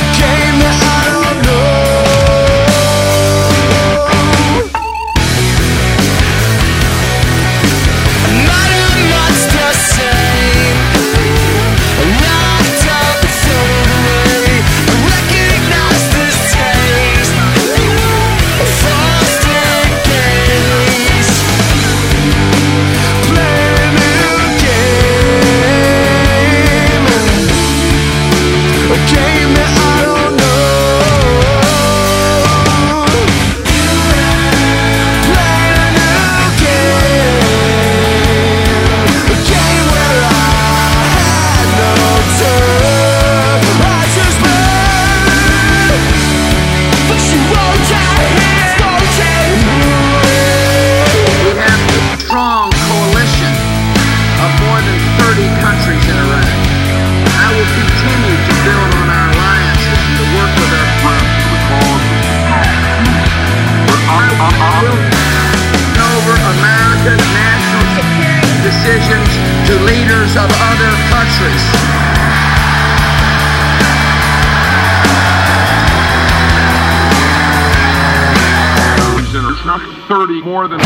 became borders of other countries. It's not 30 more than.